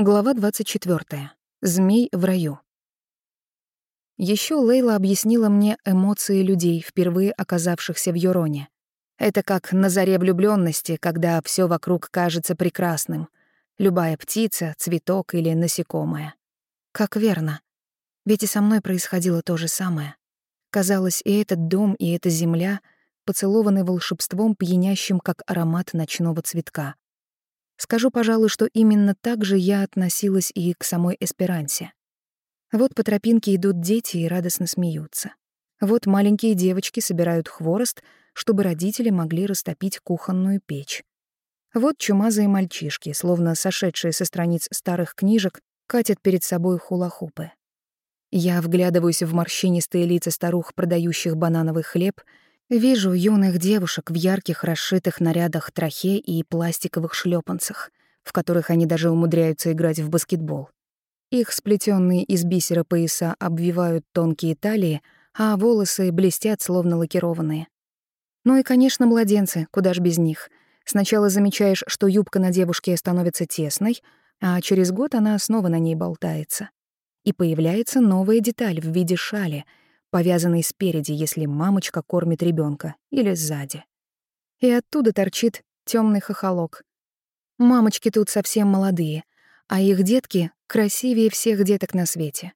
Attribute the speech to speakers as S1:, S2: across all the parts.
S1: Глава 24. Змей в раю. Еще Лейла объяснила мне эмоции людей, впервые оказавшихся в Юроне. Это как на заре влюбленности, когда все вокруг кажется прекрасным. Любая птица, цветок или насекомое. Как верно. Ведь и со мной происходило то же самое. Казалось, и этот дом, и эта земля поцелованы волшебством, пьянящим, как аромат ночного цветка. Скажу, пожалуй, что именно так же я относилась и к самой Эсперансе. Вот по тропинке идут дети и радостно смеются. Вот маленькие девочки собирают хворост, чтобы родители могли растопить кухонную печь. Вот чумазые мальчишки, словно сошедшие со страниц старых книжек, катят перед собой хула-хупы. Я вглядываюсь в морщинистые лица старух, продающих банановый хлеб — Вижу юных девушек в ярких расшитых нарядах трахе и пластиковых шлепанцах, в которых они даже умудряются играть в баскетбол. Их сплетенные из бисера пояса обвивают тонкие талии, а волосы блестят, словно лакированные. Ну и, конечно, младенцы, куда ж без них. Сначала замечаешь, что юбка на девушке становится тесной, а через год она снова на ней болтается. И появляется новая деталь в виде шали — повязанный спереди, если мамочка кормит ребенка, или сзади. И оттуда торчит темный хохолок. Мамочки тут совсем молодые, а их детки красивее всех деток на свете.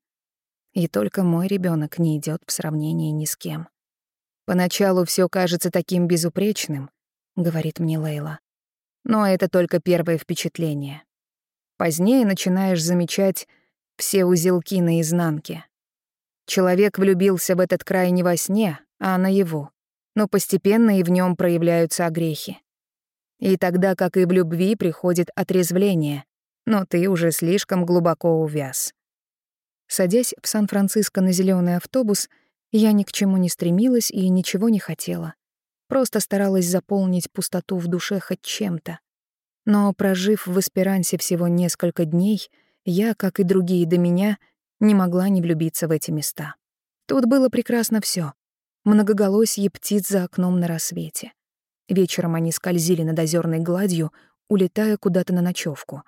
S1: И только мой ребенок не идет в сравнении ни с кем. Поначалу все кажется таким безупречным, говорит мне Лейла. Но это только первое впечатление. Позднее начинаешь замечать все узелки на изнанке. Человек влюбился в этот край не во сне, а наяву, но постепенно и в нем проявляются огрехи. И тогда, как и в любви, приходит отрезвление, но ты уже слишком глубоко увяз. Садясь в Сан-Франциско на зеленый автобус, я ни к чему не стремилась и ничего не хотела. Просто старалась заполнить пустоту в душе хоть чем-то. Но, прожив в Эсперансе всего несколько дней, я, как и другие до меня, — не могла не влюбиться в эти места. Тут было прекрасно все: Многоголосье птиц за окном на рассвете. Вечером они скользили над озерной гладью, улетая куда-то на ночевку.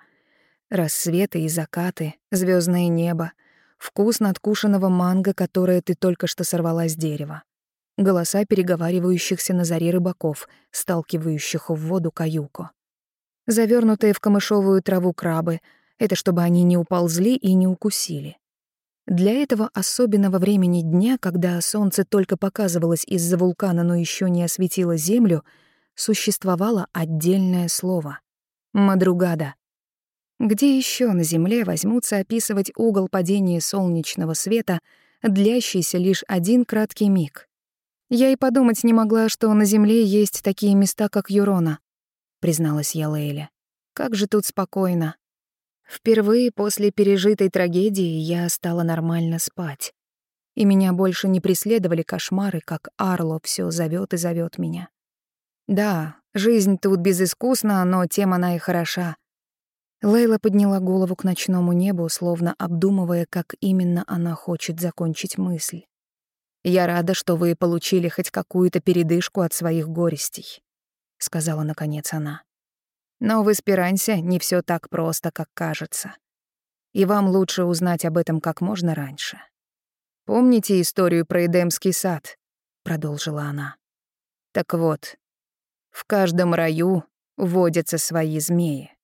S1: Рассветы и закаты, звездное небо, вкус надкушенного манго, которое ты только что сорвала с дерева. Голоса переговаривающихся на заре рыбаков, сталкивающих в воду каюку. Завернутые в камышовую траву крабы — это чтобы они не уползли и не укусили. Для этого особенного времени дня, когда солнце только показывалось из-за вулкана, но еще не осветило землю, существовало отдельное слово — «мадругада». Где еще на Земле возьмутся описывать угол падения солнечного света, длящийся лишь один краткий миг? Я и подумать не могла, что на Земле есть такие места, как Юрона, призналась я Лейле. Как же тут спокойно. Впервые после пережитой трагедии я стала нормально спать. И меня больше не преследовали кошмары, как Арло все зовет и зовет меня. Да, жизнь тут безыскусна, но тем она и хороша. Лейла подняла голову к ночному небу, словно обдумывая, как именно она хочет закончить мысль. «Я рада, что вы получили хоть какую-то передышку от своих горестей», — сказала наконец она. Но в Эсперансе не все так просто, как кажется. И вам лучше узнать об этом как можно раньше. Помните историю про Эдемский сад? продолжила она. Так вот, в каждом раю водятся свои змеи.